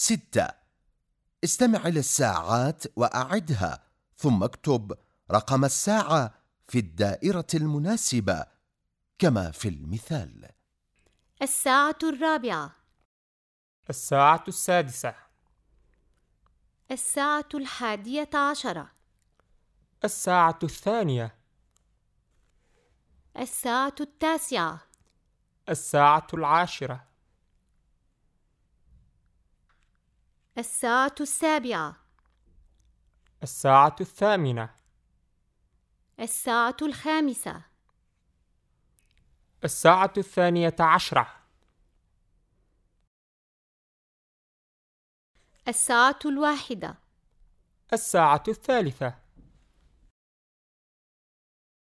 ستة. استمع إلى الساعات وأعدها ثم اكتب رقم الساعة في الدائرة المناسبة كما في المثال. الساعة الرابعة. الساعة السادسة. الساعة الحادية عشرة. الساعة الثانية. الساعة التاسعة. الساعة العاشرة. الساعة السابعة. الساعة الثامنة. الساعة الخامسة. الساعة الثانية عشرة. الساعة الواحدة. الساعة الثالثة.